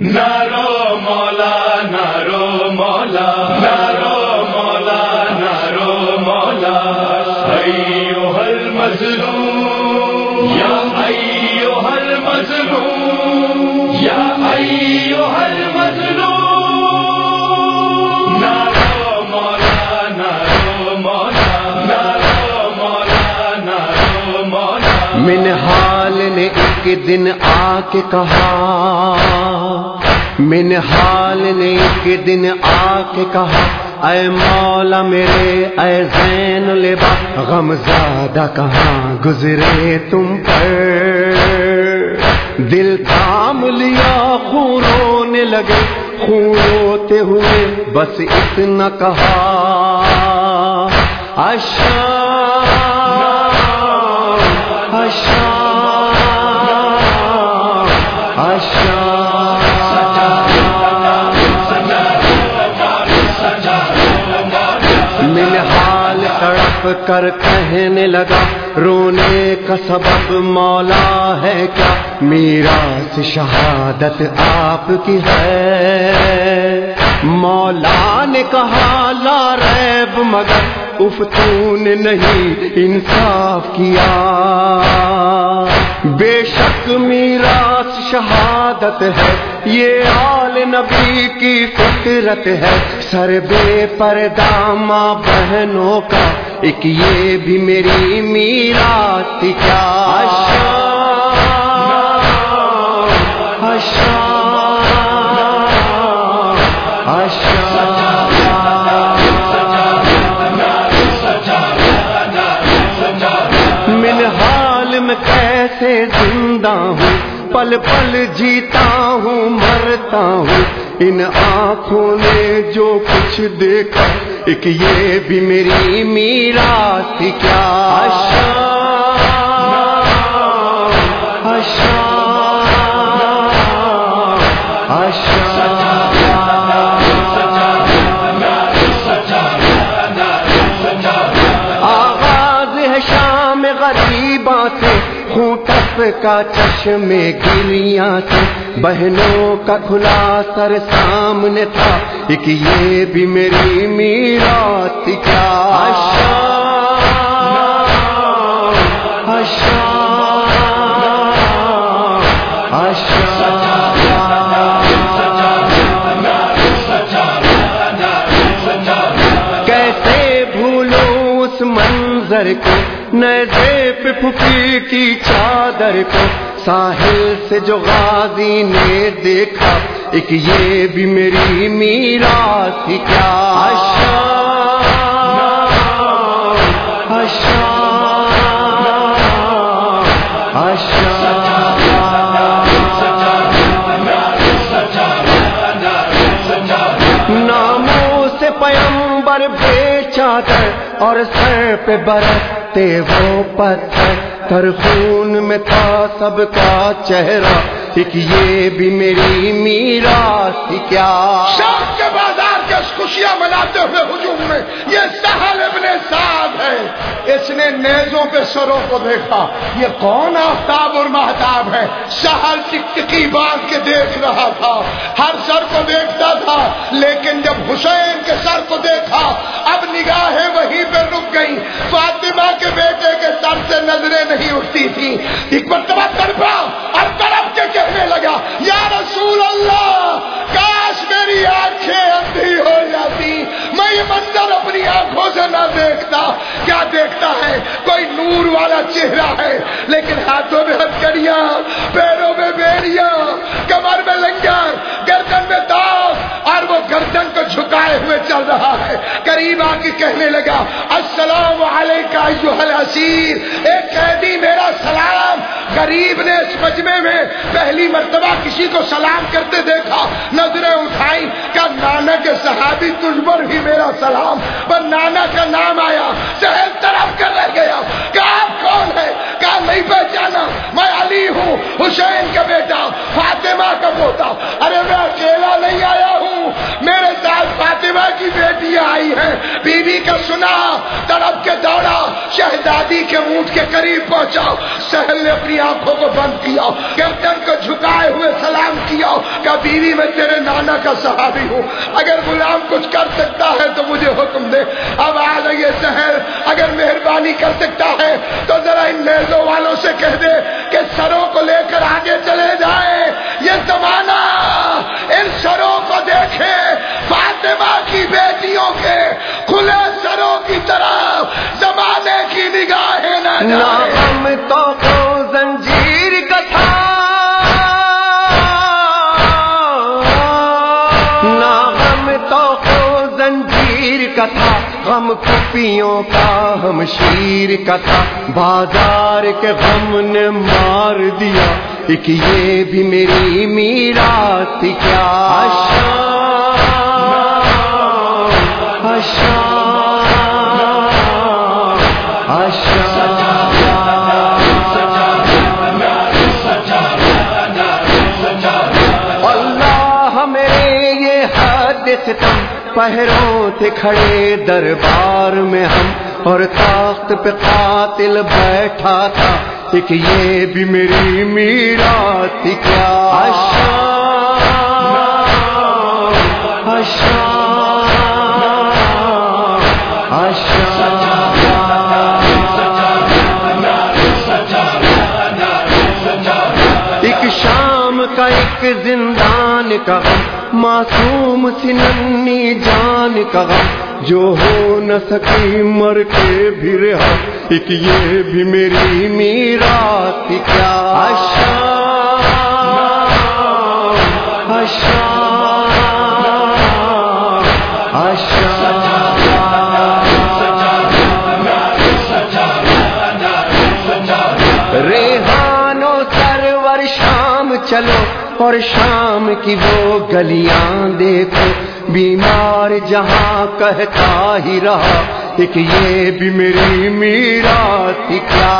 نارو مولا نارو مولا نارو مولا نارو مولا، ایو ہر مظلوم، یا ایو ہر مظلوم، یا ایو ہر مظلوم، نارو مولا نارو مولا نارو مولا نارو مولا ایک دن آ کے کہا منحال نے ایک دن آ کے کہا، اے مولا میرے، اے زین لبا، غم زیادہ کہاں گزرے تم پر؟ دل تھام لیا خون رونے لگے خون روتے ہوئے، بس اتنا کہا اشا تڑپ کر کہنے لگا، رونے کا سبب مولا ہے کیا؟ میرا شہادت آپ کی ہے۔ مولا نے کہا، لا ریب مگر افتون نہیں انصاف کیا۔ بے شک میراث شہادت ہے، یہ آل نبی کی فطرت ہے۔ سر بے پردہ ماں بہنوں کا، ایک یہ بھی میری میراث کیا۔ اشا من حال میں کیسے زندہ ہوں؟ پل پل جیتا ہوں، مرتا ہوں۔ ان آنکھوں نے جو کچھ دیکھا، ایک یہ بھی میری میراث کیا۔ اشا اشا خوٹس کا چشم گریاں سے بہنوں کا کھلا سر سامنے تھا ایک یہ بھی میری میرات کیا کیسے بھولو اس منظر کو نئے پہ پھپھی کی چادر کو ساحل سے جو غازی نے دیکھا، ایک یہ بھی میری میراث کیا۔ اشا اشا ناموں سے پیمبر بیچا کر اور سر پہ برستے وہ پتھر تر خون میں تھا سب کا چہرہ ایک یہ بھی میری میرا کیا؟ شام خوشیاں مناتے ہوئے ہجوم میں، یہ سہل ابن سعد ہے۔ اس نے نیزوں پہ سروں کو دیکھا۔ یہ کون آفتاب اور محتاب ہے؟ سہل ٹکٹکی باندھ کے دیکھ رہا تھا۔ ہر سر کو دیکھتا تھا، لیکن جب حسین کے سر کو دیکھا، اب نگاہیں وہیں پہ رک گئی فاطمہ کے بیٹے کے سر سے نظریں نہیں اٹھتی تھی ایک مرتبہ تڑپا۔ ہے، کوئی نور والا چہرہ ہے، لیکن ہاتھوں میں ہتکڑیاں، پیروں میں بیڑیاں، کمر میں لنگر، گردن میں داغ اور وہ گردن کو جھکائے ہوئے چل رہا ہے۔ قریب آ کے کہنے لگا، السلام علیکم ایوہ الاسیر ایک قیدی میں غریب نے اس مجمع میں پہلی مرتبہ کسی کو سلام کرتے دیکھا، نظریں اٹھائی کیا نانا کے صحابی تجھ پر بھی میرا سلام، پر نانا کا نام آیا سہل طرف کر رہ گیا۔ کہ آپ کون ہے کہا، نہیں پہچانا، میں علی ہوں، حسین کا بیٹا، فاطمہ کا پوتا۔ ارے، میں اکیلا نہیں آیا ہوں میرے ساتھ فاطمہ کی بیٹی آئی ہے بی بی کا سنا تڑپ کے دوڑا، شہزادی کے اونٹ کے قریب پہنچا، سہل نے اپنی آنکھوں کو بند کیا گردن کو جھکائے ہوئے سلام کیا کہ بیوی صحابی ہوں، اگر غلام کچھ کر سکتا ہے تو مجھے حکم دے۔ اب آ گئے شہر اگر مہربانی کر سکتا ہے تو ذرا ان نیزوں والوں سے کہہ دے کہ سروں کو لے کر آگے چلے جائے یہ زمانہ ان سروں کو دیکھے فاطمہ کی بیٹیوں کے کھلے سروں کی طرف زمانے کی نگاہیں نہ نام تو زنجیر کا تھا۔ نام تو کو زنجیر کا تھا۔ غم کپیوں کا ہم شیر کا تھا۔ بازار کے غم نے مار دیا۔ ایک یہ بھی میری میرا تھی کیا اللہ ستم پہروں تھے کھڑے دربار میں ہم۔ اور تاخت پہ قاتل بیٹھا تھا۔ ایک یہ بھی میری میرا تھی۔ کیا؟ ایک شام کا ایک زندان کا معصوم سی ننی جان کا جو ہو نہ سکی مر کے بھی رہا۔ ایک یہ بھی میری میرا تھی کیا۔ ریحانو اور شام کی وہ گلیاں دیکھو، بیمار جہاں کہتا ہی رہا، ایک یہ بھی میری میرا تھی کیا